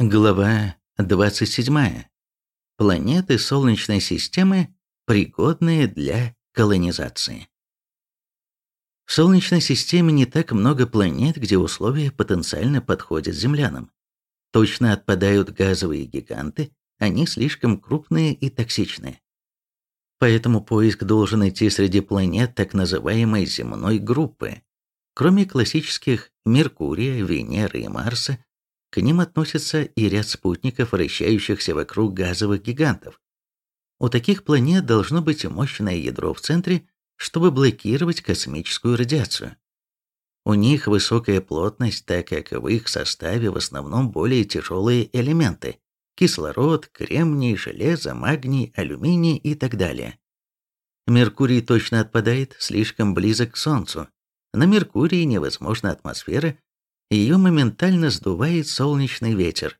Глава 27. Планеты Солнечной системы, пригодные для колонизации. В Солнечной системе не так много планет, где условия потенциально подходят землянам. Точно отпадают газовые гиганты, они слишком крупные и токсичные. Поэтому поиск должен идти среди планет так называемой земной группы. Кроме классических Меркурия, Венеры и Марса, к ним относятся и ряд спутников, вращающихся вокруг газовых гигантов. У таких планет должно быть мощное ядро в центре, чтобы блокировать космическую радиацию. У них высокая плотность, так как в их составе в основном более тяжелые элементы – кислород, кремний, железо, магний, алюминий и так далее. Меркурий точно отпадает, слишком близок к Солнцу. На Меркурии невозможна атмосфера, ее моментально сдувает солнечный ветер.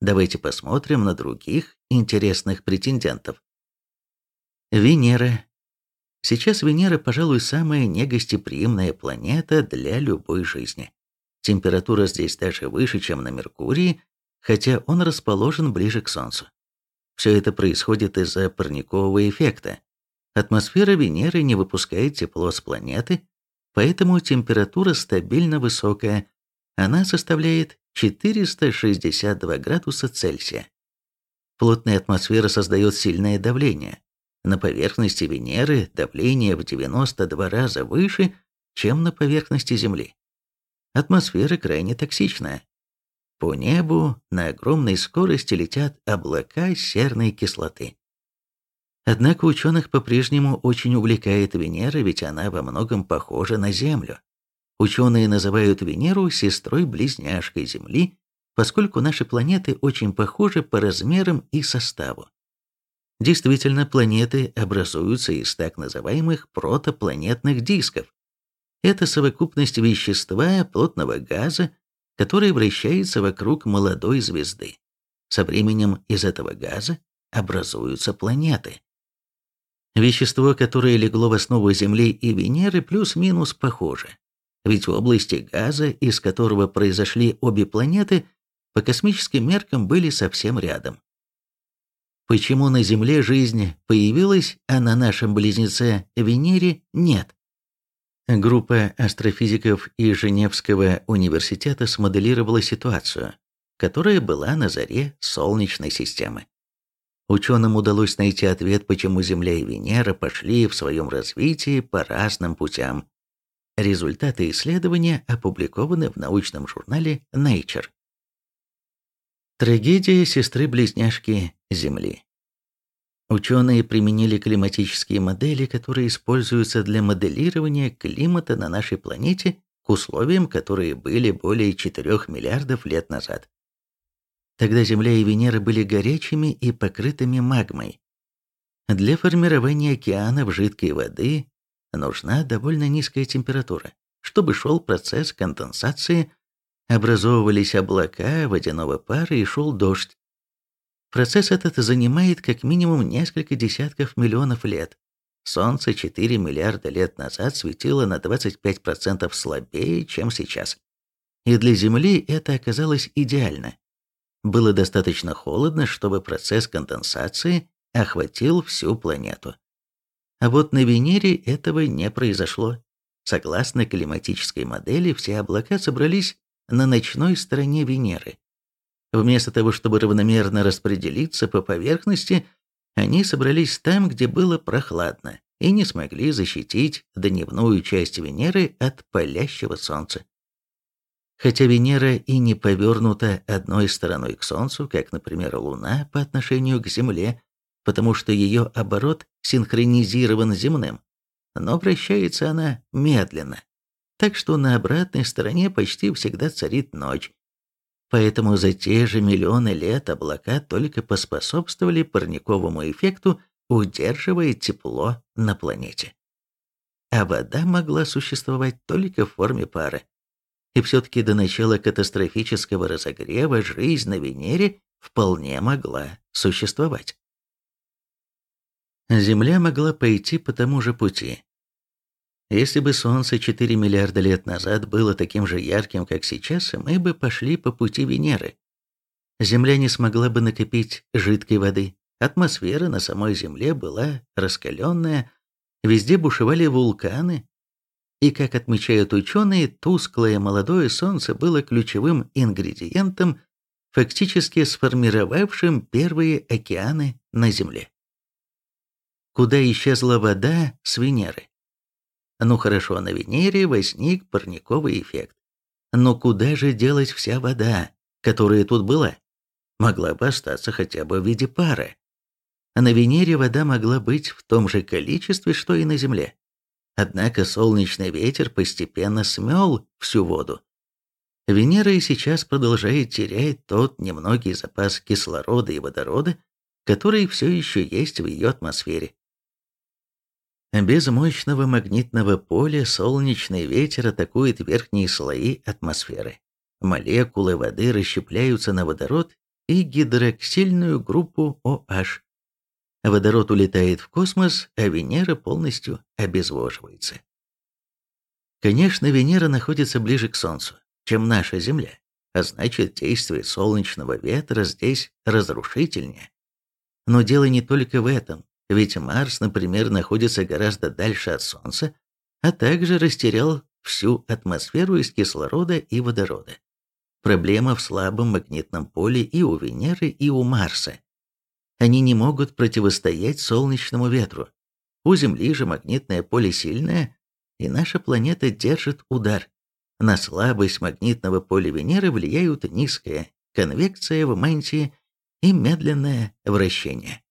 Давайте посмотрим на других интересных претендентов. Венера. Сейчас Венера, пожалуй, самая негостеприимная планета для любой жизни. Температура здесь даже выше, чем на Меркурии, хотя он расположен ближе к Солнцу. Все это происходит из-за парникового эффекта. Атмосфера Венеры не выпускает тепло с планеты, поэтому температура стабильно высокая, она составляет 462 градуса Цельсия. Плотная атмосфера создает сильное давление. На поверхности Венеры давление в 92 раза выше, чем на поверхности Земли. Атмосфера крайне токсичная. По небу на огромной скорости летят облака серной кислоты. Однако ученых по-прежнему очень увлекает Венера, ведь она во многом похожа на Землю. Ученые называют Венеру сестрой-близняшкой Земли, поскольку наши планеты очень похожи по размерам и составу. Действительно, планеты образуются из так называемых протопланетных дисков. Это совокупность вещества, плотного газа, который вращается вокруг молодой звезды. Со временем из этого газа образуются планеты. Вещество, которое легло в основу Земли и Венеры, плюс-минус похоже. Ведь в области газа, из которого произошли обе планеты, по космическим меркам были совсем рядом. Почему на Земле жизнь появилась, а на нашем близнеце Венере нет? Группа астрофизиков из Женевского университета смоделировала ситуацию, которая была на заре Солнечной системы. Ученым удалось найти ответ, почему Земля и Венера пошли в своем развитии по разным путям, Результаты исследования опубликованы в научном журнале Nature. Трагедия сестры-близняшки Земли. Ученые применили климатические модели, которые используются для моделирования климата на нашей планете к условиям, которые были более 4 миллиардов лет назад. Тогда Земля и Венера были горячими и покрытыми магмой. Для формирования океанов жидкой воды нужна довольно низкая температура, чтобы шел процесс конденсации, образовывались облака водяного пара и шел дождь. Процесс этот занимает как минимум несколько десятков миллионов лет. Солнце 4 миллиарда лет назад светило на 25% слабее, чем сейчас. И для Земли это оказалось идеально. Было достаточно холодно, чтобы процесс конденсации охватил всю планету. А вот на Венере этого не произошло. Согласно климатической модели, все облака собрались на ночной стороне Венеры. Вместо того, чтобы равномерно распределиться по поверхности, они собрались там, где было прохладно, и не смогли защитить дневную часть Венеры от палящего Солнца. Хотя Венера и не повернута одной стороной к Солнцу, как, например, Луна по отношению к Земле, потому что ее оборот синхронизирован земным, но вращается она медленно, так что на обратной стороне почти всегда царит ночь. Поэтому за те же миллионы лет облака только поспособствовали парниковому эффекту, удерживая тепло на планете. А вода могла существовать только в форме пара. И все-таки до начала катастрофического разогрева жизнь на Венере вполне могла существовать. Земля могла пойти по тому же пути. Если бы Солнце 4 миллиарда лет назад было таким же ярким, как сейчас, мы бы пошли по пути Венеры. Земля не смогла бы накопить жидкой воды. Атмосфера на самой Земле была раскаленная, везде бушевали вулканы, и, как отмечают ученые, тусклое молодое Солнце было ключевым ингредиентом, фактически сформировавшим первые океаны на Земле. Куда исчезла вода с Венеры? Ну хорошо, на Венере возник парниковый эффект. Но куда же делась вся вода, которая тут была? Могла бы остаться хотя бы в виде пара. На Венере вода могла быть в том же количестве, что и на Земле. Однако солнечный ветер постепенно смел всю воду. Венера и сейчас продолжает терять тот немногий запас кислорода и водорода, который все еще есть в ее атмосфере. Без мощного магнитного поля солнечный ветер атакует верхние слои атмосферы. Молекулы воды расщепляются на водород и гидроксильную группу OH. Водород улетает в космос, а Венера полностью обезвоживается. Конечно, Венера находится ближе к Солнцу, чем наша Земля, а значит, действие солнечного ветра здесь разрушительнее. Но дело не только в этом, ведь Марс, например, находится гораздо дальше от Солнца, а также растерял всю атмосферу из кислорода и водорода. Проблема в слабом магнитном поле и у Венеры, и у Марса. Они не могут противостоять солнечному ветру. У Земли же магнитное поле сильное, и наша планета держит удар. На слабость магнитного поля Венеры влияют низкая конвекция в мантии и медленное вращение.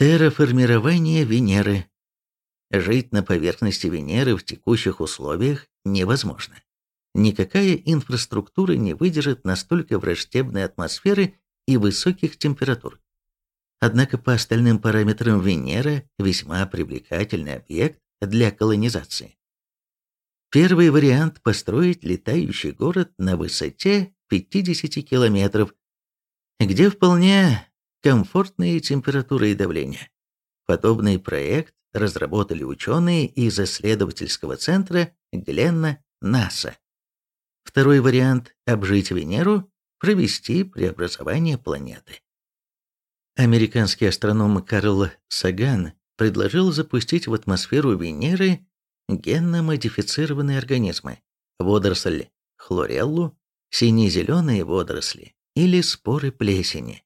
Терраформирование Венеры. Жить на поверхности Венеры в текущих условиях невозможно. Никакая инфраструктура не выдержит настолько враждебной атмосферы и высоких температур. Однако по остальным параметрам Венера весьма привлекательный объект для колонизации. Первый вариант – построить летающий город на высоте 50 километров, где вполне комфортные температуры и давление. Подобный проект разработали ученые из исследовательского центра Гленна НАСА. Второй вариант – обжить Венеру, провести преобразование планеты. Американский астроном Карл Саган предложил запустить в атмосферу Венеры генно-модифицированные организмы, водоросль хлореллу, сине-зеленые водоросли или споры плесени.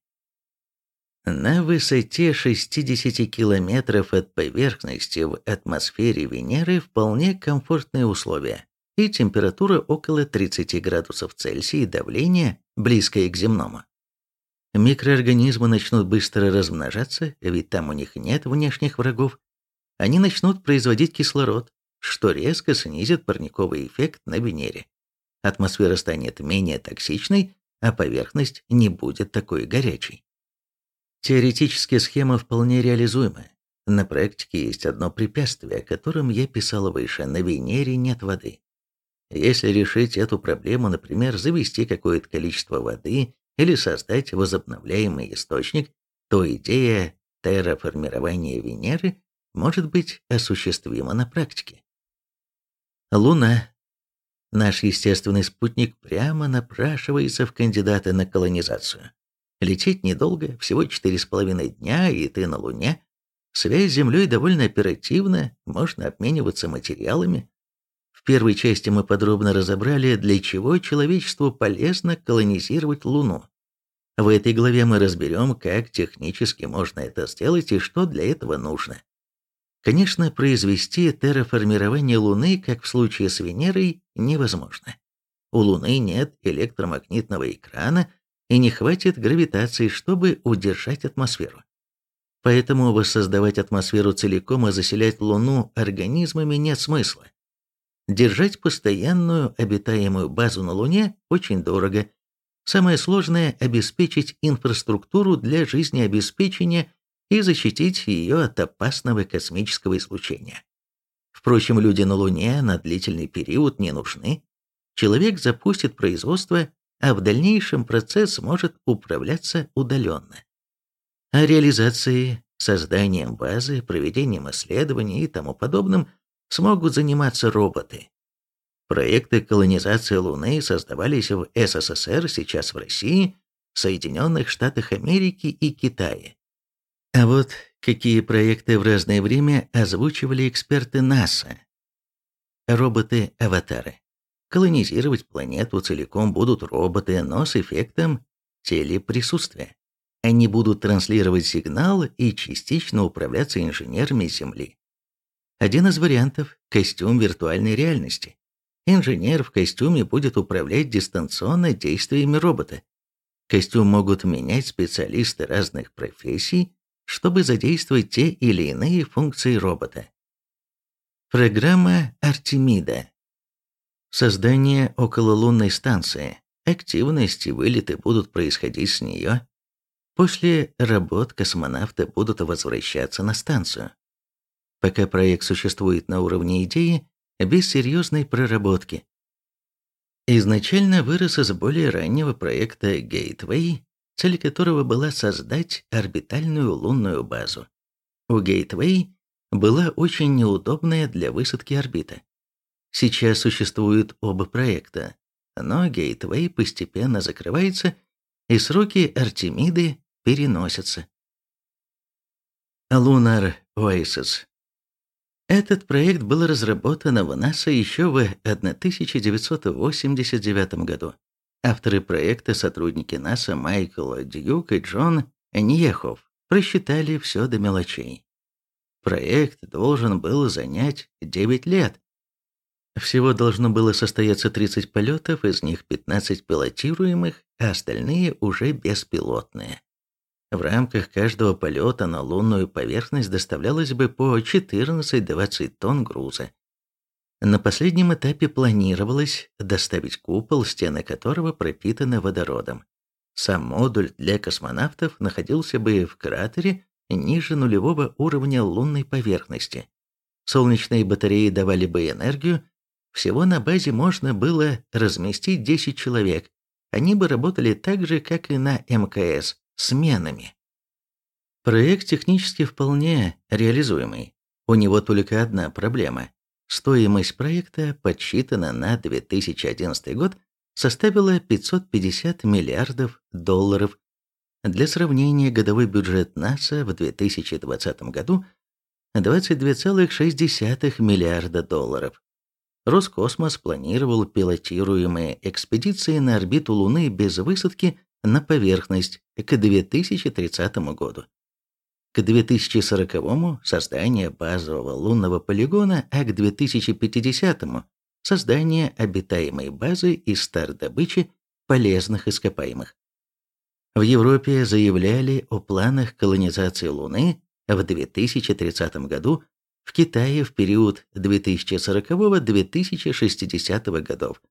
На высоте 60 километров от поверхности в атмосфере Венеры вполне комфортные условия и температура около 30 градусов Цельсия и давление, близкое к земному. Микроорганизмы начнут быстро размножаться, ведь там у них нет внешних врагов. Они начнут производить кислород, что резко снизит парниковый эффект на Венере. Атмосфера станет менее токсичной, а поверхность не будет такой горячей. Теоретически схема вполне реализуема. На практике есть одно препятствие, о котором я писал выше. На Венере нет воды. Если решить эту проблему, например, завести какое-то количество воды или создать возобновляемый источник, то идея терраформирования Венеры может быть осуществима на практике. Луна. Наш естественный спутник прямо напрашивается в кандидаты на колонизацию. Лететь недолго, всего 4,5 дня, и ты на Луне. Связь с Землей довольно оперативна, можно обмениваться материалами. В первой части мы подробно разобрали, для чего человечеству полезно колонизировать Луну. В этой главе мы разберем, как технически можно это сделать и что для этого нужно. Конечно, произвести терраформирование Луны, как в случае с Венерой, невозможно. У Луны нет электромагнитного экрана, и не хватит гравитации, чтобы удержать атмосферу. Поэтому воссоздавать атмосферу целиком и заселять Луну организмами нет смысла. Держать постоянную обитаемую базу на Луне очень дорого. Самое сложное – обеспечить инфраструктуру для жизнеобеспечения и защитить ее от опасного космического излучения. Впрочем, люди на Луне на длительный период не нужны. Человек запустит производство а в дальнейшем процесс может управляться удаленно. А реализацией, созданием базы, проведением исследований и тому подобным смогут заниматься роботы. Проекты колонизации Луны создавались в СССР, сейчас в России, Соединенных Штатах Америки и Китае. А вот какие проекты в разное время озвучивали эксперты НАСА. Роботы-аватары. Колонизировать планету целиком будут роботы, но с эффектом телеприсутствия. Они будут транслировать сигнал и частично управляться инженерами Земли. Один из вариантов – костюм виртуальной реальности. Инженер в костюме будет управлять дистанционно действиями робота. Костюм могут менять специалисты разных профессий, чтобы задействовать те или иные функции робота. Программа Артемида. Создание окололунной станции. Активности вылеты будут происходить с нее. После работ космонавты будут возвращаться на станцию. Пока проект существует на уровне идеи, без серьезной проработки. Изначально вырос из более раннего проекта Gateway, цель которого была создать орбитальную лунную базу. У Gateway была очень неудобная для высадки орбита. Сейчас существуют оба проекта, но Gateway постепенно закрывается, и сроки Артемиды переносятся. Lunar Oasis этот проект был разработан в НАСА еще в 1989 году. Авторы проекта, сотрудники НАСА Майкл Дьюк и Джон Ньехов, просчитали все до мелочей. Проект должен был занять 9 лет. Всего должно было состояться 30 полетов, из них 15 пилотируемых, а остальные уже беспилотные. В рамках каждого полета на лунную поверхность доставлялось бы по 14-20 тонн груза. На последнем этапе планировалось доставить купол, стены которого пропитаны водородом. Сам модуль для космонавтов находился бы в кратере ниже нулевого уровня лунной поверхности. Солнечные батареи давали бы энергию. Всего на базе можно было разместить 10 человек. Они бы работали так же, как и на МКС, сменами. Проект технически вполне реализуемый. У него только одна проблема. Стоимость проекта, подсчитана на 2011 год, составила 550 миллиардов долларов. Для сравнения, годовой бюджет НАСА в 2020 году 22,6 миллиарда долларов. Роскосмос планировал пилотируемые экспедиции на орбиту Луны без высадки на поверхность к 2030 году. К 2040-му – создание базового лунного полигона, а к 2050-му – создание обитаемой базы из стар-добычи полезных ископаемых. В Европе заявляли о планах колонизации Луны в 2030 году, в Китае в период 2040-2060 годов,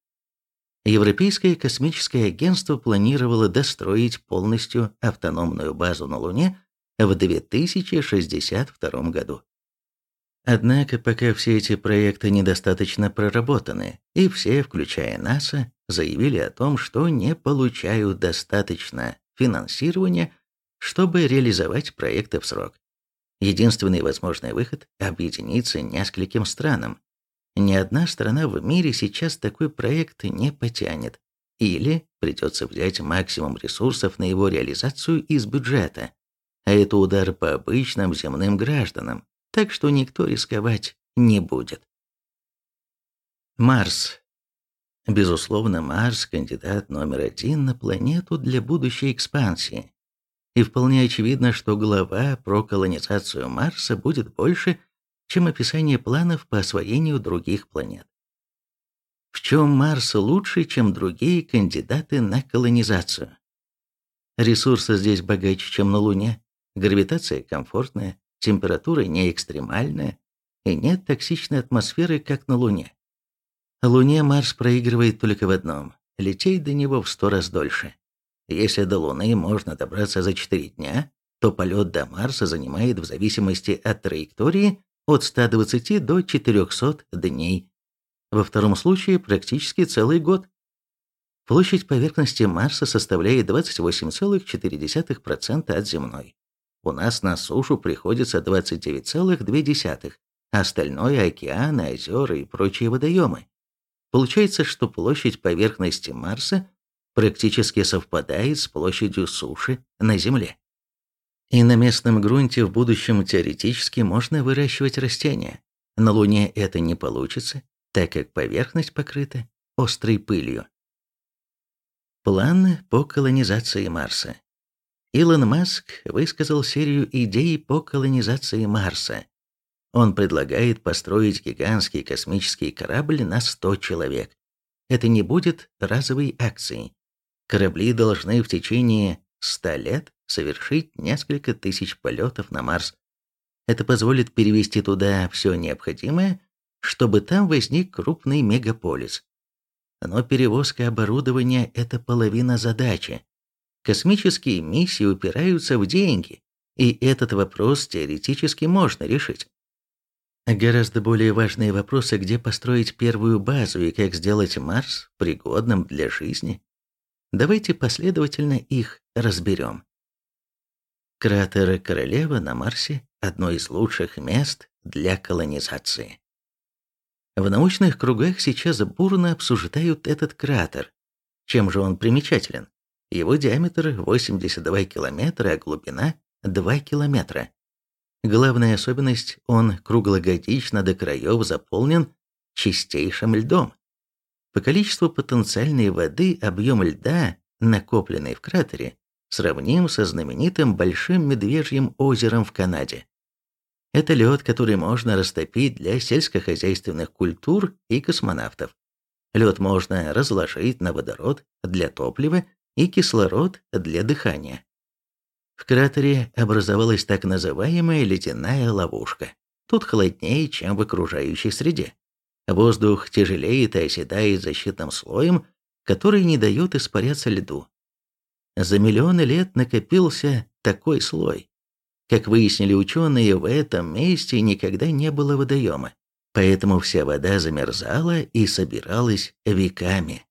Европейское космическое агентство планировало достроить полностью автономную базу на Луне в 2062 году. Однако пока все эти проекты недостаточно проработаны, и все, включая НАСА, заявили о том, что не получают достаточно финансирования, чтобы реализовать проекты в срок. Единственный возможный выход – объединиться нескольким странам, ни одна страна в мире сейчас такой проект не потянет. Или придется взять максимум ресурсов на его реализацию из бюджета. А это удар по обычным земным гражданам, так что никто рисковать не будет. Марс. Безусловно, Марс – кандидат номер один на планету для будущей экспансии. И вполне очевидно, что глава про колонизацию Марса будет больше – чем описание планов по освоению других планет. В чем Марс лучше, чем другие кандидаты на колонизацию? Ресурсы здесь богаче, чем на Луне, гравитация комфортная, температура не экстремальная и нет токсичной атмосферы, как на Луне. Луне Марс проигрывает только в одном – лететь до него в сто раз дольше. Если до Луны можно добраться за 4 дня, то полет до Марса занимает в зависимости от траектории от 120 до 400 дней. Во втором случае практически целый год. Площадь поверхности Марса составляет 28,4% от земной. У нас на сушу приходится 29,2%, а остальное – океаны, озера и прочие водоемы. Получается, что площадь поверхности Марса практически совпадает с площадью суши на Земле. И на местном грунте в будущем теоретически можно выращивать растения. На Луне это не получится, так как поверхность покрыта острой пылью. План по колонизации Марса. Илон Маск высказал серию идей по колонизации Марса. Он предлагает построить гигантский космический корабль на 100 человек. Это не будет разовой акцией. Корабли должны в течение 100 лет совершить несколько тысяч полетов на Марс. Это позволит перевести туда все необходимое, чтобы там возник крупный мегаполис. Но перевозка оборудования – это половина задачи. Космические миссии упираются в деньги, и этот вопрос теоретически можно решить. Гораздо более важные вопросы, где построить первую базу и как сделать Марс пригодным для жизни. Давайте последовательно их разберем. Кратер Королева на Марсе – одно из лучших мест для колонизации. В научных кругах сейчас бурно обсуждают этот кратер. Чем же он примечателен? Его диаметр 82 километра, а глубина 2 километра. Главная особенность – он круглогодично до краев заполнен чистейшим льдом. По количеству потенциальной воды объем льда, накопленный в кратере, сравним со знаменитым Большим Медвежьим озером в Канаде. Это лед, который можно растопить для сельскохозяйственных культур и космонавтов. Лед можно разложить на водород для топлива и кислород для дыхания. В кратере образовалась так называемая ледяная ловушка. Тут холоднее, чем в окружающей среде. Воздух тяжелеет и оседает защитным слоем, который не дает испаряться льду. За миллионы лет накопился такой слой. Как выяснили ученые, в этом месте никогда не было водоема, поэтому вся вода замерзала и собиралась веками.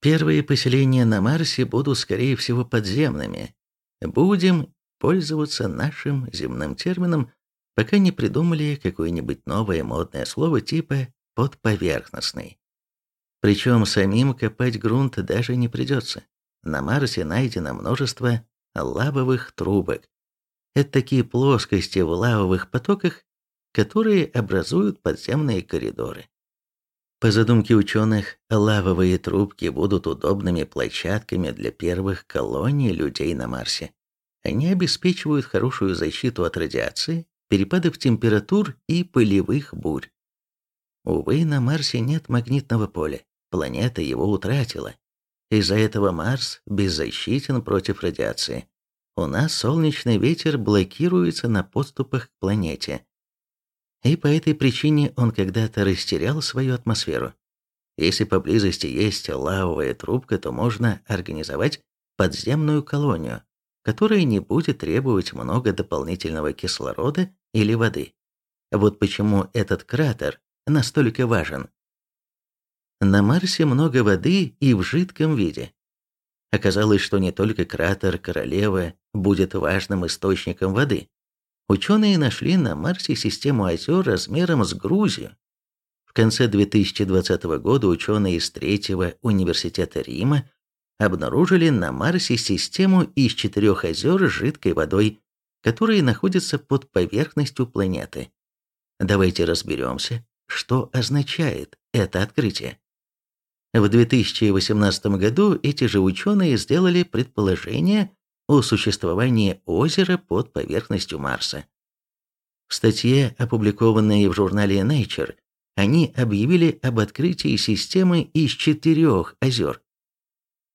Первые поселения на Марсе будут, скорее всего, подземными. Будем пользоваться нашим земным термином, пока не придумали какое-нибудь новое модное слово типа «подповерхностный». Причем самим копать грунт даже не придется. На Марсе найдено множество лавовых трубок, это такие плоскости в лавовых потоках, которые образуют подземные коридоры. По задумке ученых, лавовые трубки будут удобными площадками для первых колоний людей на Марсе. Они обеспечивают хорошую защиту от радиации, перепадов температур и пылевых бурь. Увы, на Марсе нет магнитного поля, планета его утратила. Из-за этого Марс беззащитен против радиации. У нас солнечный ветер блокируется на подступах к планете. И по этой причине он когда-то растерял свою атмосферу. Если поблизости есть лавовая трубка, то можно организовать подземную колонию, которая не будет требовать много дополнительного кислорода или воды. Вот почему этот кратер настолько важен. На Марсе много воды и в жидком виде. Оказалось, что не только кратер Королевы будет важным источником воды. Ученые нашли на Марсе систему озер размером с Грузию. В конце 2020 года ученые из Третьего университета Рима обнаружили на Марсе систему из четырех озер с жидкой водой, которые находятся под поверхностью планеты. Давайте разберемся, что означает это открытие. В 2018 году эти же ученые сделали предположение о существовании озера под поверхностью Марса. В статье, опубликованной в журнале Nature, они объявили об открытии системы из четырех озер.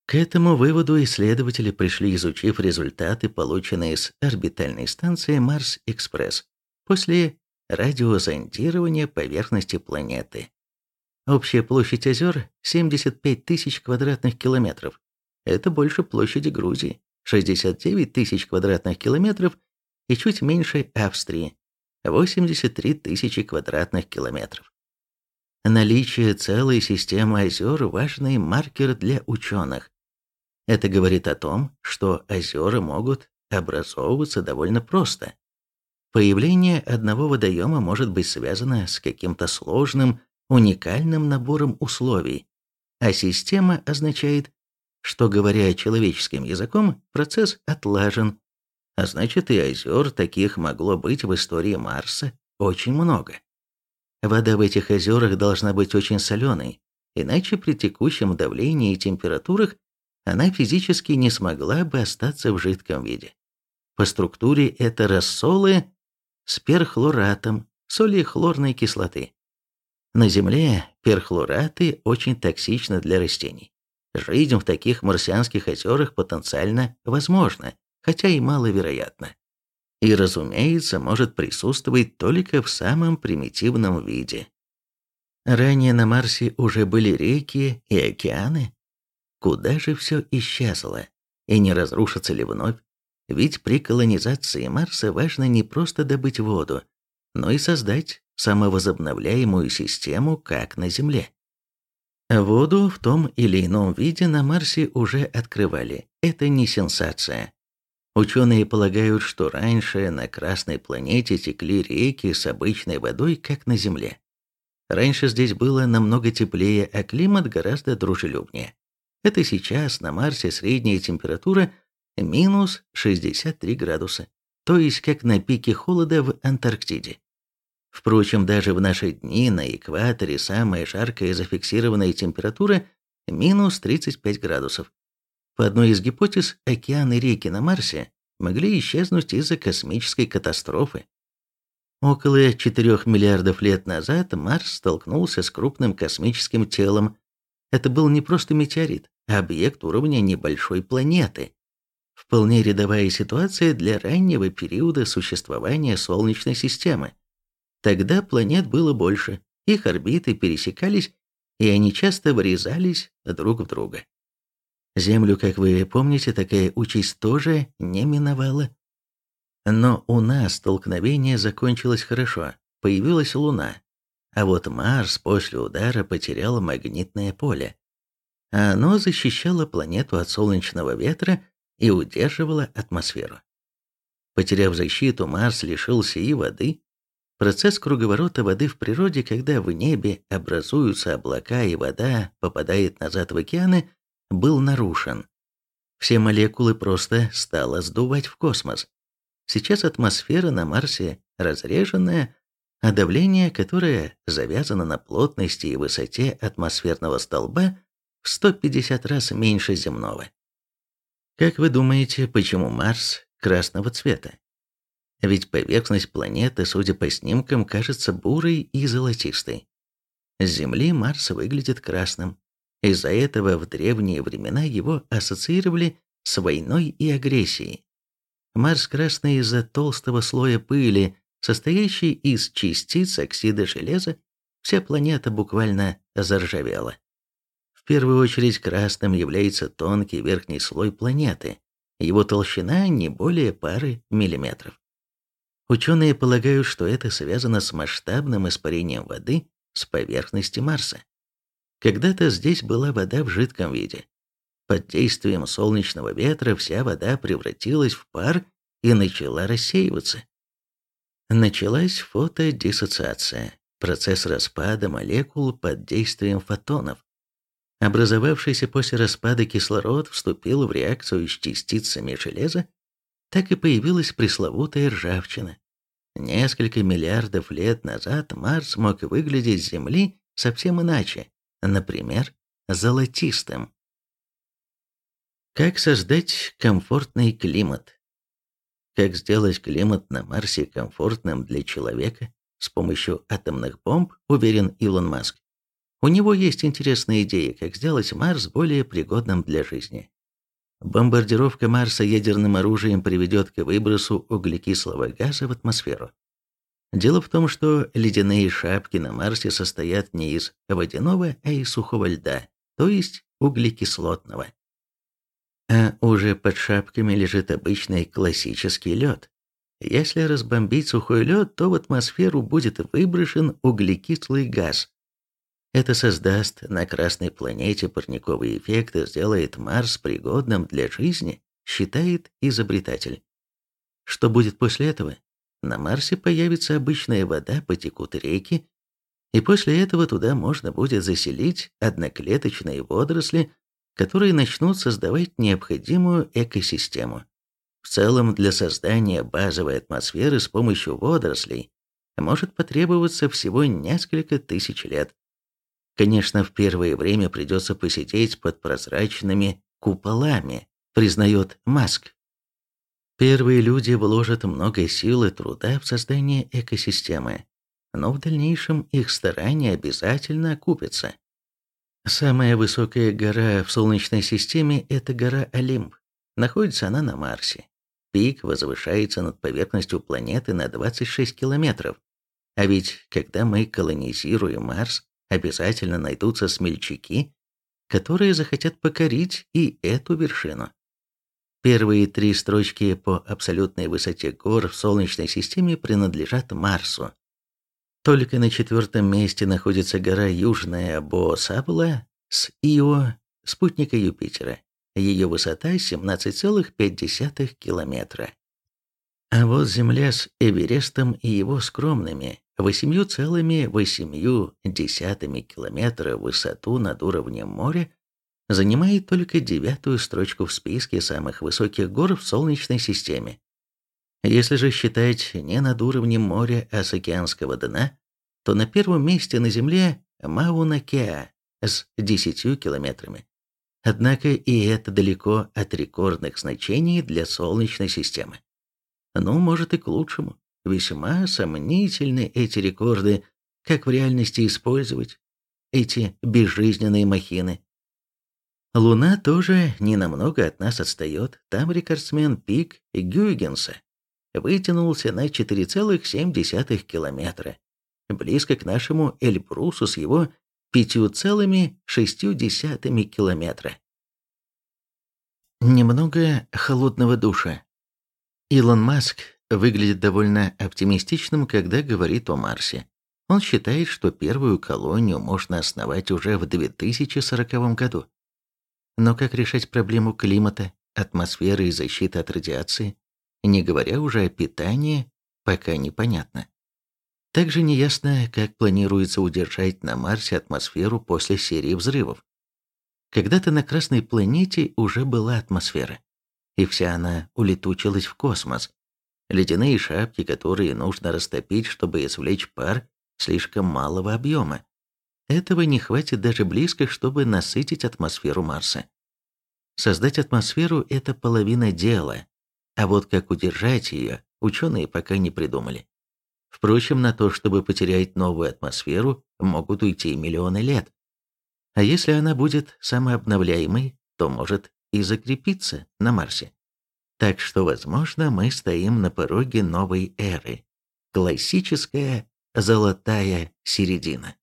К этому выводу исследователи пришли, изучив результаты, полученные с орбитальной станции Марс-Экспресс после радиозондирования поверхности планеты. Общая площадь озер – 75 тысяч квадратных километров. Это больше площади Грузии – 69 тысяч квадратных километров и чуть меньше Австрии – 83 тысячи квадратных километров. Наличие целой системы озер – важный маркер для ученых. Это говорит о том, что озера могут образовываться довольно просто. Появление одного водоема может быть связано с каким-то сложным уникальным набором условий, а система означает, что, говоря человеческим языком, процесс отлажен, а значит и озер таких могло быть в истории Марса очень много. Вода в этих озерах должна быть очень соленой, иначе при текущем давлении и температурах она физически не смогла бы остаться в жидком виде. По структуре это рассолы с перхлоратом, соли хлорной кислоты. На Земле перхлораты очень токсичны для растений. Жизнь в таких марсианских озерах потенциально возможна, хотя и маловероятна. И, разумеется, может присутствовать только в самом примитивном виде. Ранее на Марсе уже были реки и океаны. Куда же все исчезло? И не разрушится ли вновь? Ведь при колонизации Марса важно не просто добыть воду, но и создать самовозобновляемую систему, как на Земле. Воду в том или ином виде на Марсе уже открывали. Это не сенсация. Ученые полагают, что раньше на Красной планете текли реки с обычной водой, как на Земле. Раньше здесь было намного теплее, а климат гораздо дружелюбнее. Это сейчас на Марсе средняя температура минус 63 градуса, то есть как на пике холода в Антарктиде. Впрочем, даже в наши дни на экваторе самая жаркая зафиксированная температура – минус 35 градусов. По одной из гипотез, океаны и реки на Марсе могли исчезнуть из-за космической катастрофы. Около 4 миллиардов лет назад Марс столкнулся с крупным космическим телом. Это был не просто метеорит, а объект уровня небольшой планеты. Вполне рядовая ситуация для раннего периода существования Солнечной системы. Тогда планет было больше, их орбиты пересекались, и они часто врезались друг в друга. Землю, как вы помните, такая участь тоже не миновала. Но у нас столкновение закончилось хорошо, появилась Луна. А вот Марс после удара потерял магнитное поле. Оно защищало планету от солнечного ветра и удерживало атмосферу. Потеряв защиту, Марс лишился и воды, Процесс круговорота воды в природе, когда в небе образуются облака и вода попадает назад в океаны, был нарушен. Все молекулы просто стало сдувать в космос. Сейчас атмосфера на Марсе разреженная, а давление, которое завязано на плотности и высоте атмосферного столба, в 150 раз меньше земного. Как вы думаете, почему Марс красного цвета? Ведь поверхность планеты, судя по снимкам, кажется бурой и золотистой. С Земли Марс выглядит красным. Из-за этого в древние времена его ассоциировали с войной и агрессией. Марс красный из-за толстого слоя пыли, состоящей из частиц оксида железа, вся планета буквально заржавела. Первую очередь красным является тонкий верхний слой планеты. Его толщина не более пары миллиметров. Ученые полагают, что это связано с масштабным испарением воды с поверхности Марса. Когда-то здесь была вода в жидком виде. Под действием солнечного ветра вся вода превратилась в пар и начала рассеиваться. Началась фотодиссоциация, процесс распада молекул под действием фотонов. Образовавшийся после распада кислород вступил в реакцию с частицами железа, так и появилась пресловутая ржавчина. Несколько миллиардов лет назад Марс мог выглядеть с Земли совсем иначе, например, золотистым. Как создать комфортный климат? Как сделать климат на Марсе комфортным для человека с помощью атомных бомб, уверен Илон Маск. У него есть интересная идея, как сделать Марс более пригодным для жизни. Бомбардировка Марса ядерным оружием приведет к выбросу углекислого газа в атмосферу. Дело в том, что ледяные шапки на Марсе состоят не из водяного, а из сухого льда, то есть углекислотного. А уже под шапками лежит обычный классический лед. Если разбомбить сухой лед, то в атмосферу будет выброшен углекислый газ, это создаст на Красной планете парниковый эффект и сделает Марс пригодным для жизни, считает изобретатель. Что будет после этого? На Марсе появится обычная вода, потекут реки, И после этого туда можно будет заселить одноклеточные водоросли, которые начнут создавать необходимую экосистему. В целом, для создания базовой атмосферы с помощью водорослей может потребоваться всего несколько тысяч лет. Конечно, в первое время придется посидеть под прозрачными куполами, признает Маск. Первые люди вложат много сил и труда в создание экосистемы, но в дальнейшем их старания обязательно окупятся. Самая высокая гора в Солнечной системе – это гора Олимп. Находится она на Марсе. Пик возвышается над поверхностью планеты на 26 километров. А ведь, когда мы колонизируем Марс, обязательно найдутся смельчаки, которые захотят покорить и эту вершину. Первые три строчки по абсолютной высоте гор в Солнечной системе принадлежат Марсу. Только на четвертом месте находится гора Южная Боосабла с Ио, спутника Юпитера. Ее высота 17,5 километра. А вот Земля с Эверестом и его скромными 8,8 километра в высоту над уровнем моря занимает только девятую строчку в списке самых высоких гор в Солнечной системе. Если же считать не над уровнем моря, а с океанского дна, то на первом месте на Земле Мауна-Кеа с 10 километрами. Однако и это далеко от рекордных значений для Солнечной системы. Ну, может и к лучшему. Весьма сомнительны эти рекорды, как в реальности использовать эти безжизненные махины. Луна тоже не намного от нас отстает. Там рекордсмен пик Гюйгенса вытянулся на 4,7 километра, близко к нашему Эльбрусу с его 5,6 километра. Немного холодного душа. Илон Маск выглядит довольно оптимистичным, когда говорит о Марсе. Он считает, что первую колонию можно основать уже в 2040 году. Но как решать проблему климата, атмосферы и защиты от радиации, не говоря уже о питании, пока непонятно. Также неясно, как планируется удержать на Марсе атмосферу после серии взрывов. Когда-то на Красной планете уже была атмосфера, и вся она улетучилась в космос, ледяные шапки, которые нужно растопить, чтобы извлечь пар слишком малого объема. Этого не хватит даже близко, чтобы насытить атмосферу Марса. Создать атмосферу – это половина дела, а вот как удержать ее, ученые пока не придумали. Впрочем, на то, чтобы потерять новую атмосферу, могут уйти миллионы лет. А если она будет самообновляемой, то может и закрепиться на Марсе. Так что, возможно, мы стоим на пороге новой эры. Классическая золотая середина.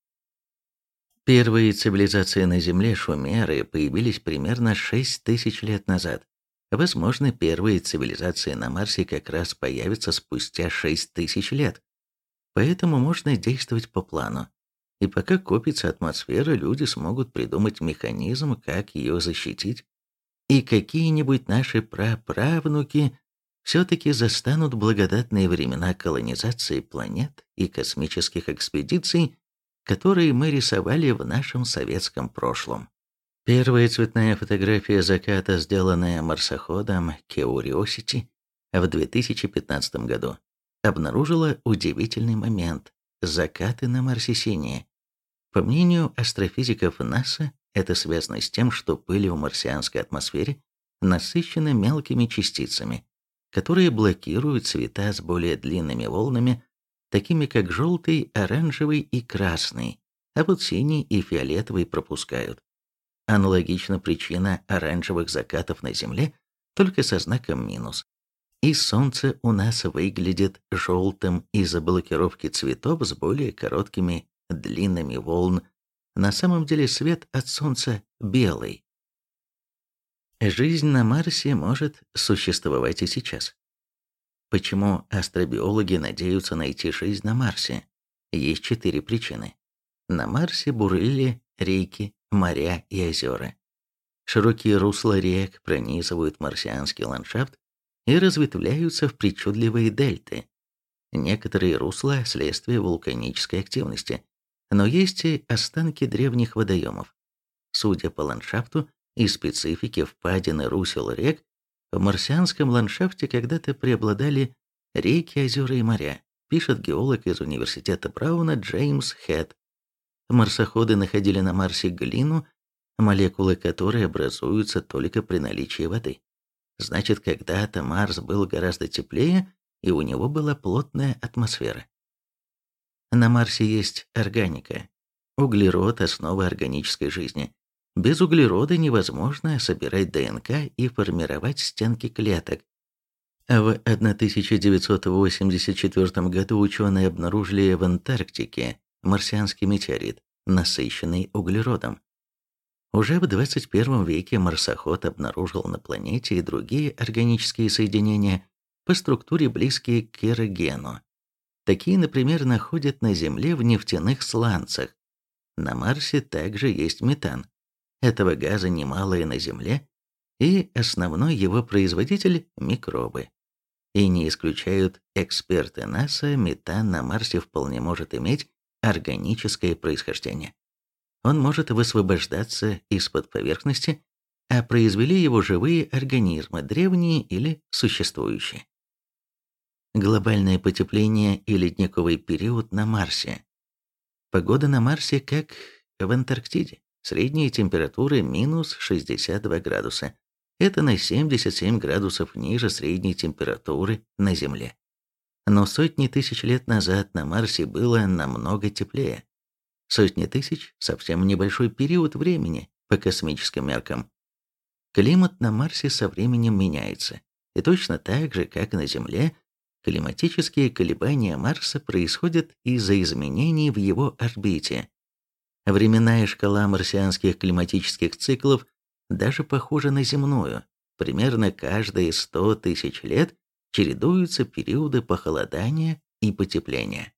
Первые цивилизации на Земле, шумеры, появились примерно 6 тысяч лет назад. Возможно, первые цивилизации на Марсе как раз появятся спустя 6 тысяч лет. Поэтому можно действовать по плану. И пока копится атмосфера, люди смогут придумать механизм, как ее защитить и какие-нибудь наши праправнуки все-таки застанут благодатные времена колонизации планет и космических экспедиций, которые мы рисовали в нашем советском прошлом. Первая цветная фотография заката, сделанная марсоходом Curiosity в 2015 году, обнаружила удивительный момент – закаты на Марсе синие. По мнению астрофизиков НАСА, это связано с тем, что пыль в марсианской атмосфере насыщена мелкими частицами, которые блокируют цвета с более длинными волнами, такими как желтый, оранжевый и красный, а вот синий и фиолетовый пропускают. Аналогично причина оранжевых закатов на Земле, только со знаком минус. И Солнце у нас выглядит желтым из-за блокировки цветов с более короткими длинными волн на самом деле свет от Солнца белый. Жизнь на Марсе может существовать и сейчас. Почему астробиологи надеются найти жизнь на Марсе? Есть четыре причины. На Марсе бурлили реки, моря и озера. Широкие русла рек пронизывают марсианский ландшафт и разветвляются в причудливые дельты. Некоторые русла – следствие вулканической активности, но есть и останки древних водоемов. Судя по ландшафту и специфике впадины русел рек, в марсианском ландшафте когда-то преобладали реки, озера и моря, пишет геолог из университета Брауна Джеймс Хэт. Марсоходы находили на Марсе глину, молекулы которой образуются только при наличии воды. Значит, когда-то Марс был гораздо теплее, и у него была плотная атмосфера. На Марсе есть органика. Углерод – основа органической жизни. Без углерода невозможно собирать ДНК и формировать стенки клеток. В 1984 году ученые обнаружили в Антарктике марсианский метеорит, насыщенный углеродом. Уже в 21 веке марсоход обнаружил на планете и другие органические соединения по структуре близкие к керогену. Такие, например, находят на Земле в нефтяных сланцах. На Марсе также есть метан. Этого газа немало и на Земле, и основной его производитель – микробы. И не исключают эксперты НАСА, метан на Марсе вполне может иметь органическое происхождение. Он может высвобождаться из-под поверхности, а произвели его живые организмы, древние или существующие глобальное потепление и ледниковый период на Марсе. Погода на Марсе как в Антарктиде. Средние температуры минус 62 градуса. Это на 77 градусов ниже средней температуры на Земле. Но сотни тысяч лет назад на Марсе было намного теплее. Сотни тысяч – совсем небольшой период времени по космическим меркам. Климат на Марсе со временем меняется. И точно так же, как на Земле, Климатические колебания Марса происходят из-за изменений в его орбите. Временная шкала марсианских климатических циклов даже похожа на земную. Примерно каждые 100 тысяч лет чередуются периоды похолодания и потепления.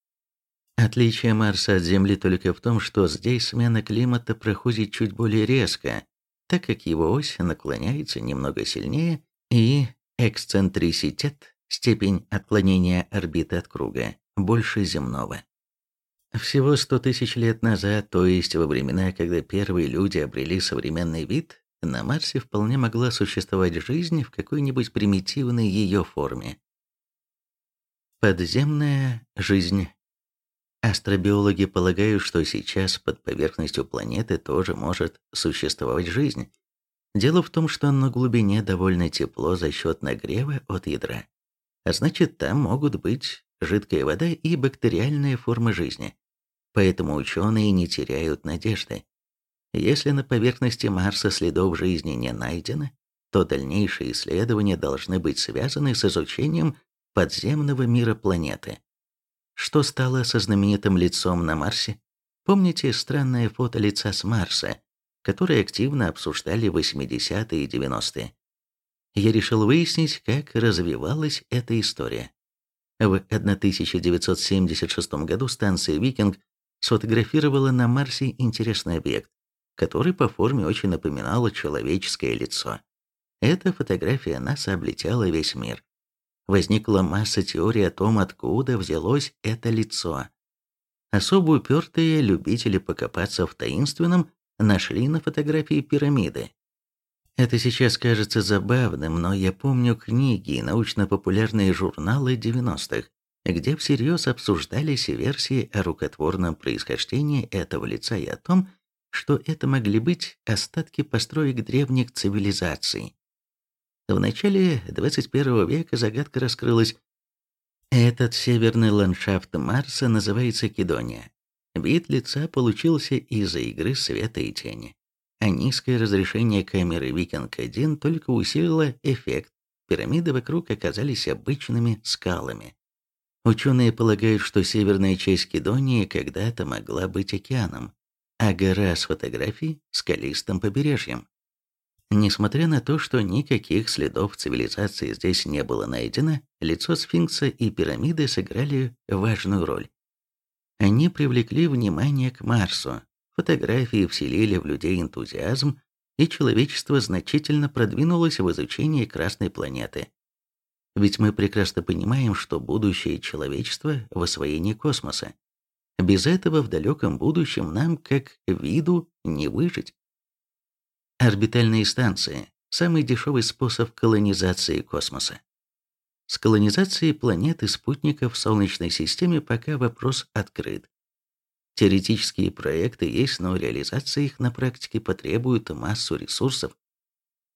Отличие Марса от Земли только в том, что здесь смена климата проходит чуть более резко, так как его ось наклоняется немного сильнее и эксцентриситет Степень отклонения орбиты от круга больше земного. Всего 100 тысяч лет назад, то есть во времена, когда первые люди обрели современный вид, на Марсе вполне могла существовать жизнь в какой-нибудь примитивной ее форме. Подземная жизнь. Астробиологи полагают, что сейчас под поверхностью планеты тоже может существовать жизнь. Дело в том, что на глубине довольно тепло за счет нагрева от ядра значит, там могут быть жидкая вода и бактериальная форма жизни. Поэтому ученые не теряют надежды. Если на поверхности Марса следов жизни не найдено, то дальнейшие исследования должны быть связаны с изучением подземного мира планеты. Что стало со знаменитым лицом на Марсе? Помните странное фото лица с Марса, которое активно обсуждали в 80-е и 90-е? Я решил выяснить, как развивалась эта история. В 1976 году станция «Викинг» сфотографировала на Марсе интересный объект, который по форме очень напоминал человеческое лицо. Эта фотография НАСА облетела весь мир. Возникла масса теорий о том, откуда взялось это лицо. Особо упертые любители покопаться в таинственном нашли на фотографии пирамиды, это сейчас кажется забавным, но я помню книги и научно-популярные журналы 90-х, где всерьез обсуждались версии о рукотворном происхождении этого лица и о том, что это могли быть остатки построек древних цивилизаций. В начале 21 века загадка раскрылась. Этот северный ландшафт Марса называется Кедония. Вид лица получился из-за игры света и тени а низкое разрешение камеры Викинг-1 только усилило эффект. Пирамиды вокруг оказались обычными скалами. Ученые полагают, что северная часть Кедонии когда-то могла быть океаном, а гора с фотографий – скалистым побережьем. Несмотря на то, что никаких следов цивилизации здесь не было найдено, лицо сфинкса и пирамиды сыграли важную роль. Они привлекли внимание к Марсу, Фотографии вселили в людей энтузиазм, и человечество значительно продвинулось в изучении Красной планеты. Ведь мы прекрасно понимаем, что будущее человечества в освоении космоса. Без этого в далеком будущем нам, как виду, не выжить. Орбитальные станции – самый дешевый способ колонизации космоса. С колонизацией планет и спутников в Солнечной системе пока вопрос открыт. Теоретические проекты есть, но реализация их на практике потребует массу ресурсов.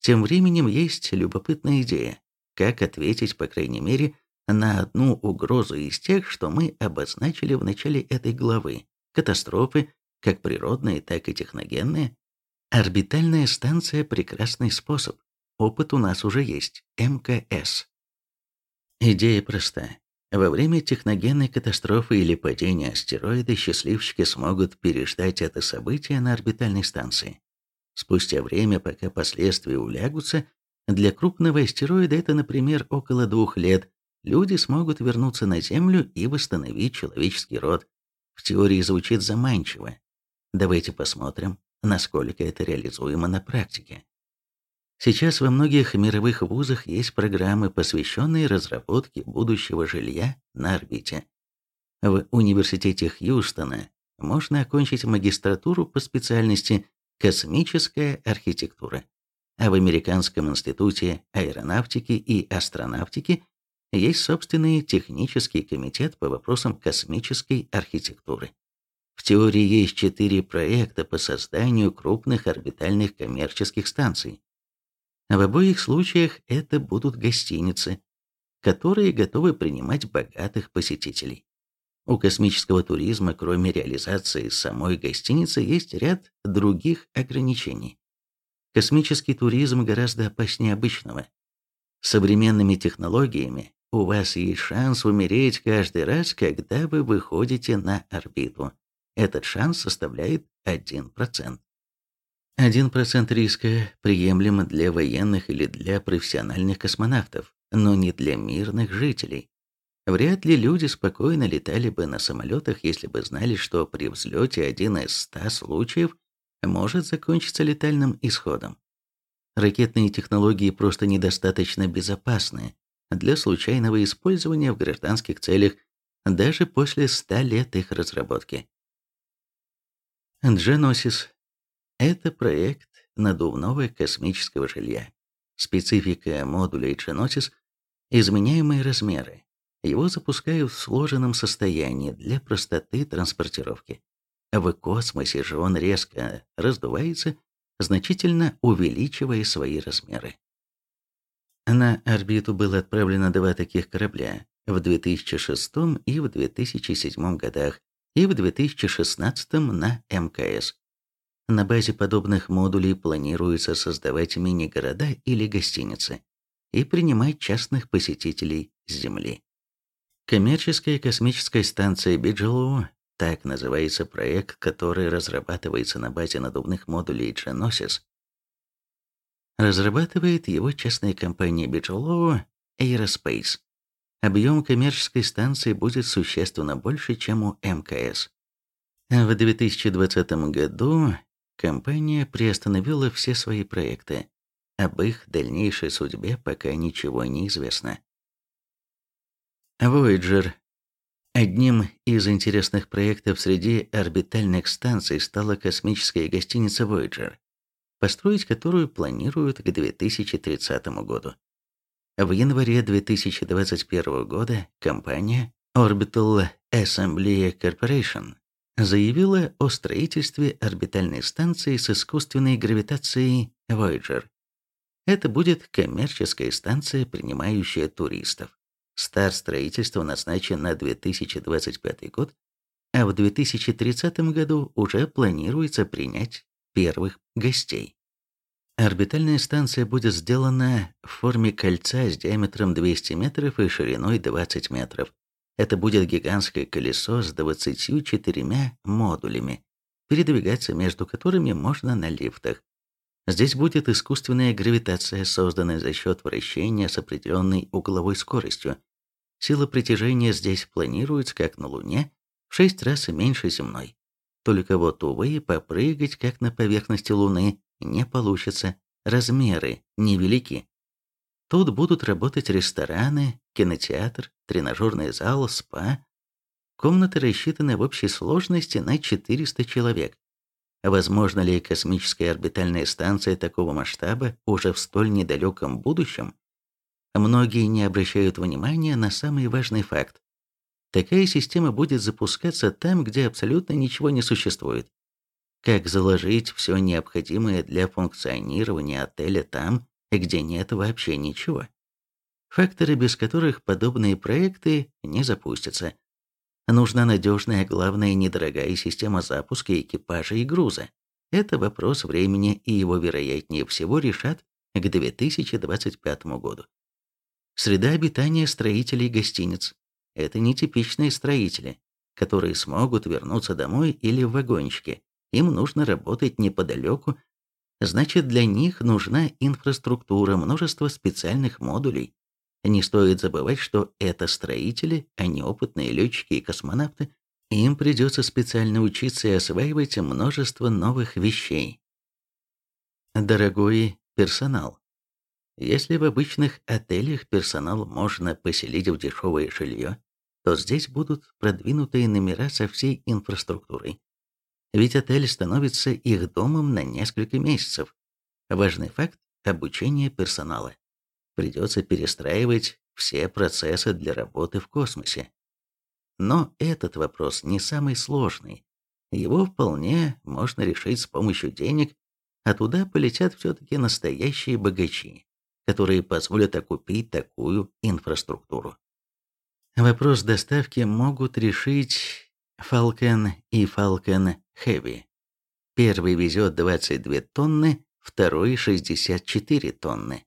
Тем временем есть любопытная идея, как ответить, по крайней мере, на одну угрозу из тех, что мы обозначили в начале этой главы. Катастрофы, как природные, так и техногенные. Орбитальная станция – прекрасный способ. Опыт у нас уже есть. МКС. Идея проста. Во время техногенной катастрофы или падения астероида счастливчики смогут переждать это событие на орбитальной станции. Спустя время, пока последствия улягутся, для крупного астероида это, например, около двух лет, люди смогут вернуться на Землю и восстановить человеческий род. В теории звучит заманчиво. Давайте посмотрим, насколько это реализуемо на практике. Сейчас во многих мировых вузах есть программы, посвященные разработке будущего жилья на орбите. В университете Хьюстона можно окончить магистратуру по специальности «Космическая архитектура», а в Американском институте аэронавтики и астронавтики есть собственный технический комитет по вопросам космической архитектуры. В теории есть четыре проекта по созданию крупных орбитальных коммерческих станций, в обоих случаях это будут гостиницы, которые готовы принимать богатых посетителей. У космического туризма, кроме реализации самой гостиницы, есть ряд других ограничений. Космический туризм гораздо опаснее обычного. С современными технологиями у вас есть шанс умереть каждый раз, когда вы выходите на орбиту. Этот шанс составляет 1%. 1% риска приемлемо для военных или для профессиональных космонавтов, но не для мирных жителей. Вряд ли люди спокойно летали бы на самолетах, если бы знали, что при взлете один из ста случаев может закончиться летальным исходом. Ракетные технологии просто недостаточно безопасны для случайного использования в гражданских целях даже после 100 лет их разработки. Genesis это проект надувного космического жилья. Специфика модуля Genesis – изменяемые размеры. Его запускают в сложенном состоянии для простоты транспортировки. В космосе же он резко раздувается, значительно увеличивая свои размеры. На орбиту было отправлено два таких корабля в 2006 и в 2007 годах и в 2016 на МКС. На базе подобных модулей планируется создавать мини-города или гостиницы и принимать частных посетителей с Земли. Коммерческая космическая станция Биджелоу, так называется проект, который разрабатывается на базе надувных модулей Genesis, разрабатывает его частная компания Bigelow Aerospace. Объем коммерческой станции будет существенно больше, чем у МКС. В 2020 году Компания приостановила все свои проекты. Об их дальнейшей судьбе пока ничего не известно. Voyager. Одним из интересных проектов среди орбитальных станций стала космическая гостиница Voyager, построить которую планируют к 2030 году. В январе 2021 года компания Orbital Assembly Corporation заявила о строительстве орбитальной станции с искусственной гравитацией Voyager. Это будет коммерческая станция, принимающая туристов. Старт строительства назначен на 2025 год, а в 2030 году уже планируется принять первых гостей. Орбитальная станция будет сделана в форме кольца с диаметром 200 метров и шириной 20 метров. Это будет гигантское колесо с 24 модулями, передвигаться между которыми можно на лифтах. Здесь будет искусственная гравитация, созданная за счет вращения с определенной угловой скоростью. Сила притяжения здесь планируется, как на Луне, в 6 раз меньше земной. Только вот, увы, попрыгать, как на поверхности Луны, не получится. Размеры невелики. Тут будут работать рестораны, кинотеатр, тренажерный зал, спа. Комнаты рассчитаны в общей сложности на 400 человек. Возможно ли космическая орбитальная станция такого масштаба уже в столь недалеком будущем? Многие не обращают внимания на самый важный факт. Такая система будет запускаться там, где абсолютно ничего не существует. Как заложить все необходимое для функционирования отеля там, где нет вообще ничего? Факторы, без которых подобные проекты не запустятся. Нужна надежная, а главное, недорогая система запуска экипажа и груза. Это вопрос времени, и его, вероятнее всего, решат к 2025 году. Среда обитания строителей гостиниц. Это нетипичные строители, которые смогут вернуться домой или в вагончике. Им нужно работать неподалеку. Значит, для них нужна инфраструктура, множество специальных модулей, не стоит забывать, что это строители, а не опытные летчики и космонавты. Им придется специально учиться и осваивать множество новых вещей. Дорогой персонал. Если в обычных отелях персонал можно поселить в дешевое жилье, то здесь будут продвинутые номера со всей инфраструктурой. Ведь отель становится их домом на несколько месяцев. Важный факт – обучение персонала придется перестраивать все процессы для работы в космосе. Но этот вопрос не самый сложный. Его вполне можно решить с помощью денег, а туда полетят все-таки настоящие богачи, которые позволят окупить такую инфраструктуру. Вопрос доставки могут решить Falcon и Falcon Heavy. Первый везет 22 тонны, второй 64 тонны.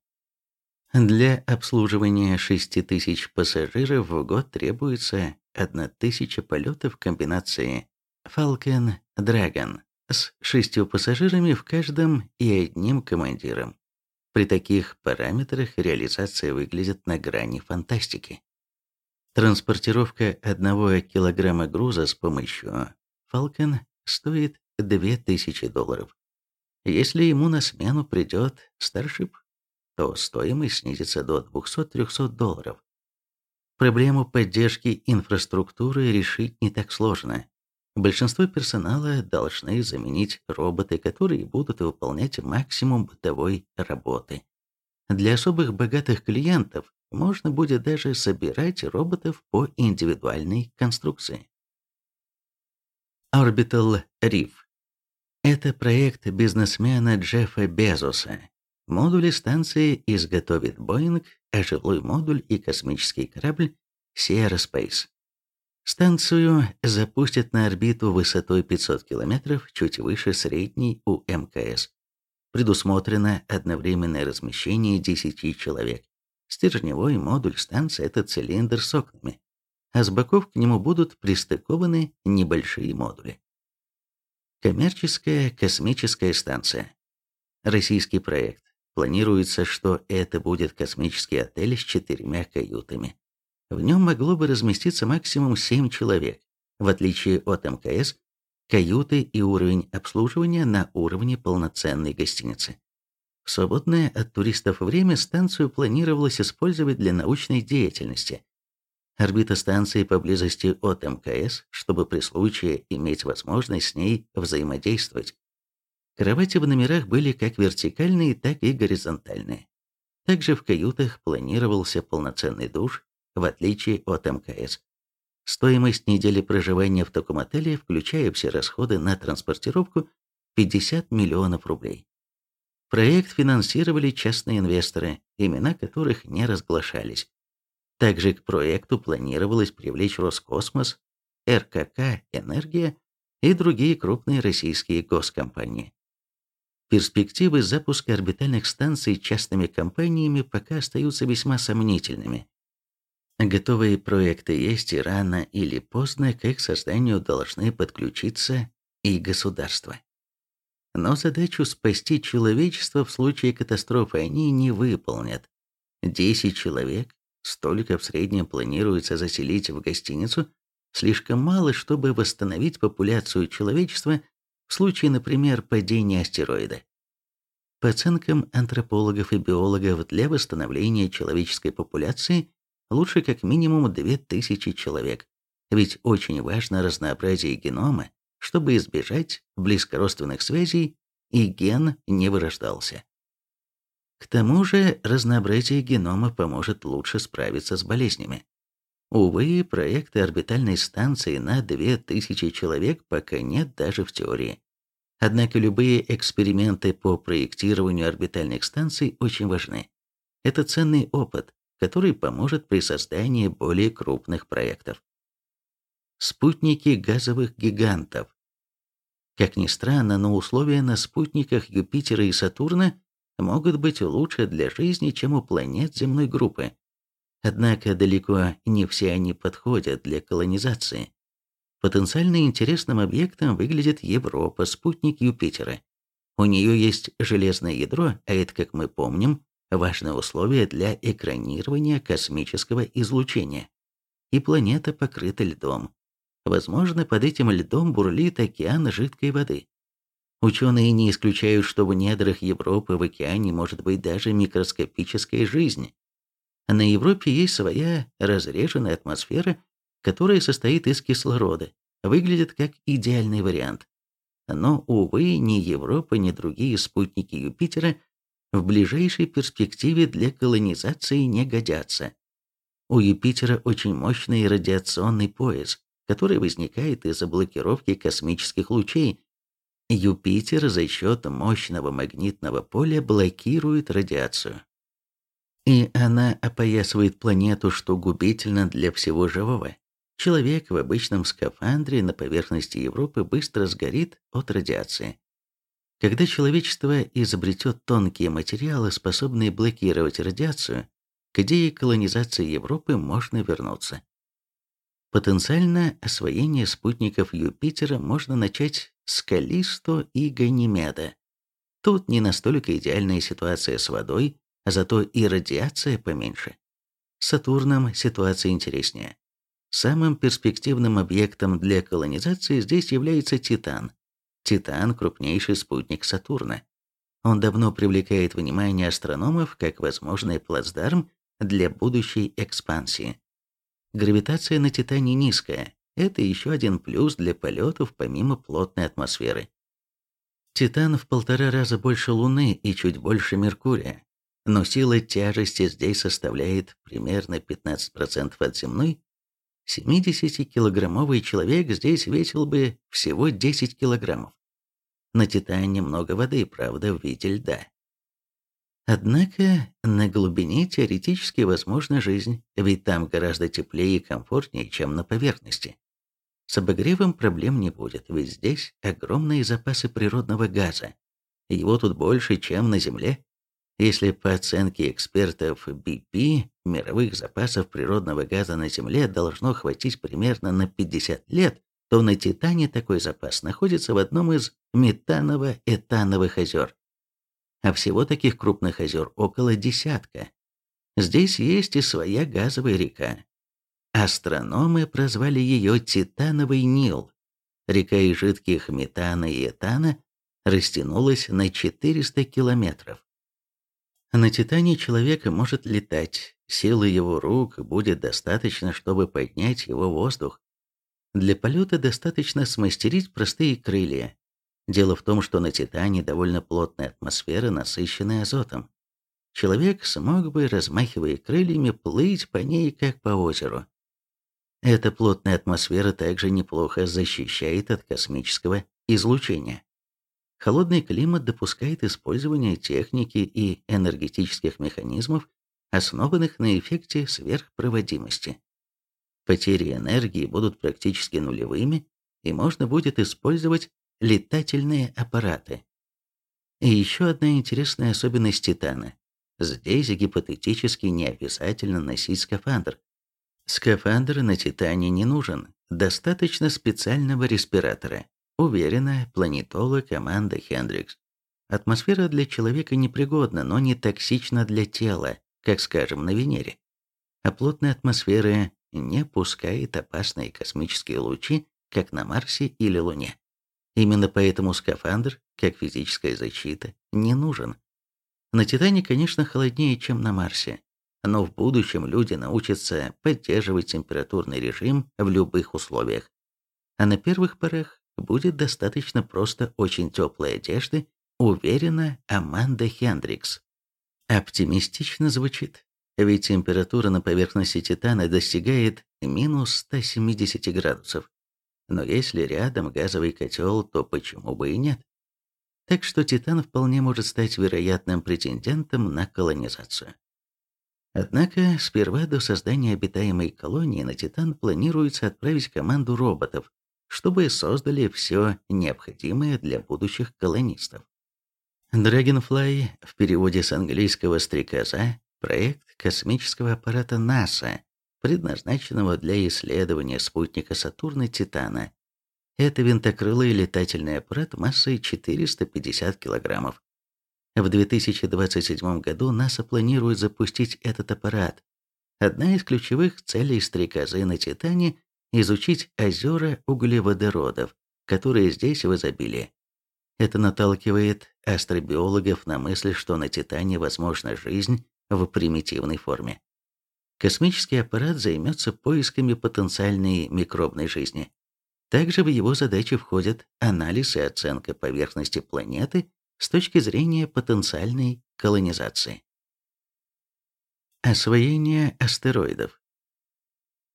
Для обслуживания 6 тысяч пассажиров в год требуется 1000 полетов комбинации Falcon Dragon с шестью пассажирами в каждом и одним командиром. При таких параметрах реализация выглядит на грани фантастики. Транспортировка одного килограмма груза с помощью Falcon стоит 2000 долларов. Если ему на смену придет Starship, то стоимость снизится до 200-300 долларов. Проблему поддержки инфраструктуры решить не так сложно. Большинство персонала должны заменить роботы, которые будут выполнять максимум бытовой работы. Для особых богатых клиентов можно будет даже собирать роботов по индивидуальной конструкции. Orbital Reef – это проект бизнесмена Джеффа Безоса, Модули станции изготовит Боинг, а жилой модуль и космический корабль Sierra Space. Станцию запустят на орбиту высотой 500 км, чуть выше средней у МКС. Предусмотрено одновременное размещение 10 человек. Стержневой модуль станции – это цилиндр с окнами, а с боков к нему будут пристыкованы небольшие модули. Коммерческая космическая станция. Российский проект. Планируется, что это будет космический отель с четырьмя каютами. В нем могло бы разместиться максимум семь человек. В отличие от МКС, каюты и уровень обслуживания на уровне полноценной гостиницы. В свободное от туристов время станцию планировалось использовать для научной деятельности. Орбита станции поблизости от МКС, чтобы при случае иметь возможность с ней взаимодействовать. Кровати в номерах были как вертикальные, так и горизонтальные. Также в каютах планировался полноценный душ, в отличие от МКС. Стоимость недели проживания в таком отеле, включая все расходы на транспортировку, 50 миллионов рублей. Проект финансировали частные инвесторы, имена которых не разглашались. Также к проекту планировалось привлечь Роскосмос, РКК «Энергия» и другие крупные российские госкомпании. Перспективы запуска орбитальных станций частными компаниями пока остаются весьма сомнительными. Готовые проекты есть, и рано или поздно к их созданию должны подключиться и государства. Но задачу спасти человечество в случае катастрофы они не выполнят. Десять человек, столько в среднем планируется заселить в гостиницу, слишком мало, чтобы восстановить популяцию человечества в случае, например, падения астероида. По оценкам антропологов и биологов, для восстановления человеческой популяции лучше как минимум 2000 человек. ведь очень важно разнообразие генома, чтобы избежать близкородственных связей и ген не вырождался. К тому же разнообразие генома поможет лучше справиться с болезнями. Увы, проекта орбитальной станции на 2000 человек пока нет даже в теории. Однако любые эксперименты по проектированию орбитальных станций очень важны. Это ценный опыт, который поможет при создании более крупных проектов. Спутники газовых гигантов. Как ни странно, но условия на спутниках Юпитера и Сатурна могут быть лучше для жизни, чем у планет земной группы. Однако далеко не все они подходят для колонизации. Потенциально интересным объектом выглядит Европа, спутник Юпитера. У нее есть железное ядро, а это, как мы помним, важное условие для экранирования космического излучения. И планета покрыта льдом. Возможно, под этим льдом бурлит океан жидкой воды. Ученые не исключают, что в недрах Европы в океане может быть даже микроскопическая жизнь. На Европе есть своя разреженная атмосфера, которая состоит из кислорода, выглядит как идеальный вариант. Но, увы, ни Европа, ни другие спутники Юпитера в ближайшей перспективе для колонизации не годятся. У Юпитера очень мощный радиационный пояс, который возникает из-за блокировки космических лучей, Юпитер за счет мощного магнитного поля блокирует радиацию. И она опоясывает планету, что губительно для всего живого. Человек в обычном скафандре на поверхности Европы быстро сгорит от радиации. Когда человечество изобретет тонкие материалы, способные блокировать радиацию, к идее колонизации Европы можно вернуться. Потенциально освоение спутников Юпитера можно начать с Калисто и Ганимеда. Тут не настолько идеальная ситуация с водой, зато и радиация поменьше. С Сатурном ситуация интереснее. Самым перспективным объектом для колонизации здесь является Титан. Титан – крупнейший спутник Сатурна. Он давно привлекает внимание астрономов как возможный плацдарм для будущей экспансии. Гравитация на Титане низкая. Это еще один плюс для полетов помимо плотной атмосферы. Титан в полтора раза больше Луны и чуть больше Меркурия. Но сила тяжести здесь составляет примерно 15% от земной. 70-килограммовый человек здесь весил бы всего 10 килограммов. На Титане много воды, правда, в виде льда. Однако на глубине теоретически возможна жизнь, ведь там гораздо теплее и комфортнее, чем на поверхности. С обогревом проблем не будет, ведь здесь огромные запасы природного газа. Его тут больше, чем на Земле. Если по оценке экспертов BP, мировых запасов природного газа на Земле должно хватить примерно на 50 лет, то на Титане такой запас находится в одном из метаново-этановых озер а всего таких крупных озер около десятка. Здесь есть и своя газовая река. Астрономы прозвали ее Титановый Нил. Река из жидких метана и этана растянулась на 400 километров. На Титане человек может летать, силы его рук будет достаточно, чтобы поднять его в воздух. Для полета достаточно смастерить простые крылья, Дело в том, что на Титане довольно плотная атмосфера, насыщенная азотом. Человек смог бы, размахивая крыльями, плыть по ней, как по озеру. Эта плотная атмосфера также неплохо защищает от космического излучения. Холодный климат допускает использование техники и энергетических механизмов, основанных на эффекте сверхпроводимости. Потери энергии будут практически нулевыми, и можно будет использовать летательные аппараты. И еще одна интересная особенность Титана. Здесь гипотетически не обязательно носить скафандр. Скафандр на Титане не нужен, достаточно специального респиратора, уверена планетолог команда Хендрикс. Атмосфера для человека непригодна, но не токсична для тела, как, скажем, на Венере. А плотная атмосфера не пускает опасные космические лучи, как на Марсе или Луне. Именно поэтому скафандр, как физическая защита, не нужен. На Титане, конечно, холоднее, чем на Марсе, но в будущем люди научатся поддерживать температурный режим в любых условиях. А на первых порах будет достаточно просто очень теплой одежды, уверена Аманда Хендрикс. Оптимистично звучит, ведь температура на поверхности Титана достигает минус 170 градусов. Но если рядом газовый котел, то почему бы и нет? Так что Титан вполне может стать вероятным претендентом на колонизацию. Однако сперва до создания обитаемой колонии на Титан планируется отправить команду роботов, чтобы создали все необходимое для будущих колонистов. Dragonfly в переводе с английского «стрекоза» – проект космического аппарата НАСА, предназначенного для исследования спутника Сатурна Титана. Это винтокрылый летательный аппарат массой 450 килограммов. В 2027 году НАСА планирует запустить этот аппарат. Одна из ключевых целей стрекозы на Титане – изучить озера углеводородов, которые здесь в изобилии. Это наталкивает астробиологов на мысль, что на Титане возможна жизнь в примитивной форме. Космический аппарат займется поисками потенциальной микробной жизни. Также в его задачи входят анализ и оценка поверхности планеты с точки зрения потенциальной колонизации. Освоение астероидов.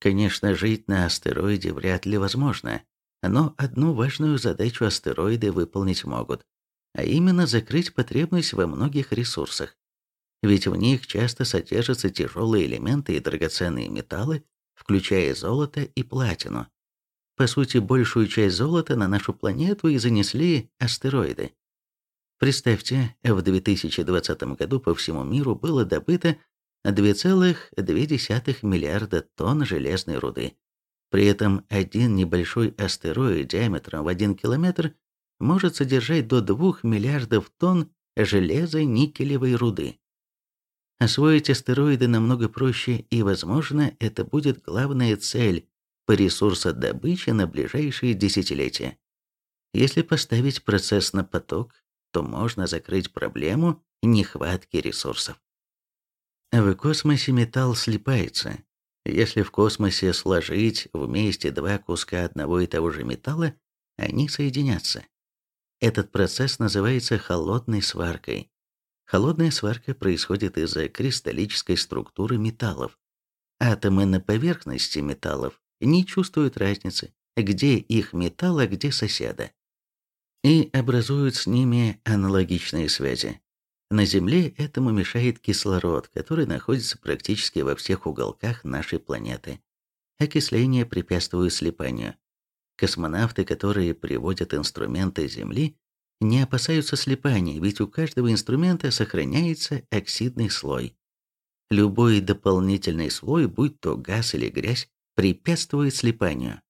Конечно, жить на астероиде вряд ли возможно, но одну важную задачу астероиды выполнить могут, а именно закрыть потребность во многих ресурсах. Ведь в них часто содержатся тяжелые элементы и драгоценные металлы, включая золото и платину. По сути, большую часть золота на нашу планету и занесли астероиды. Представьте, в 2020 году по всему миру было добыто 2,2 миллиарда тонн железной руды. При этом один небольшой астероид диаметром в 1 километр может содержать до 2 миллиардов тонн железо-никелевой руды. Освоить астероиды намного проще, и, возможно, это будет главная цель по ресурсодобыче на ближайшие десятилетия. Если поставить процесс на поток, то можно закрыть проблему нехватки ресурсов. В космосе металл слипается. Если в космосе сложить вместе два куска одного и того же металла, они соединятся. Этот процесс называется холодной сваркой. Холодная сварка происходит из-за кристаллической структуры металлов. Атомы на поверхности металлов не чувствуют разницы, где их металл, а где соседа и образуют с ними аналогичные связи. На Земле этому мешает кислород, который находится практически во всех уголках нашей планеты. Окисление препятствует слипанию. Космонавты, которые приводят инструменты Земли, не опасаются слипания, ведь у каждого инструмента сохраняется оксидный слой. Любой дополнительный слой, будь то газ или грязь, препятствует слипанию.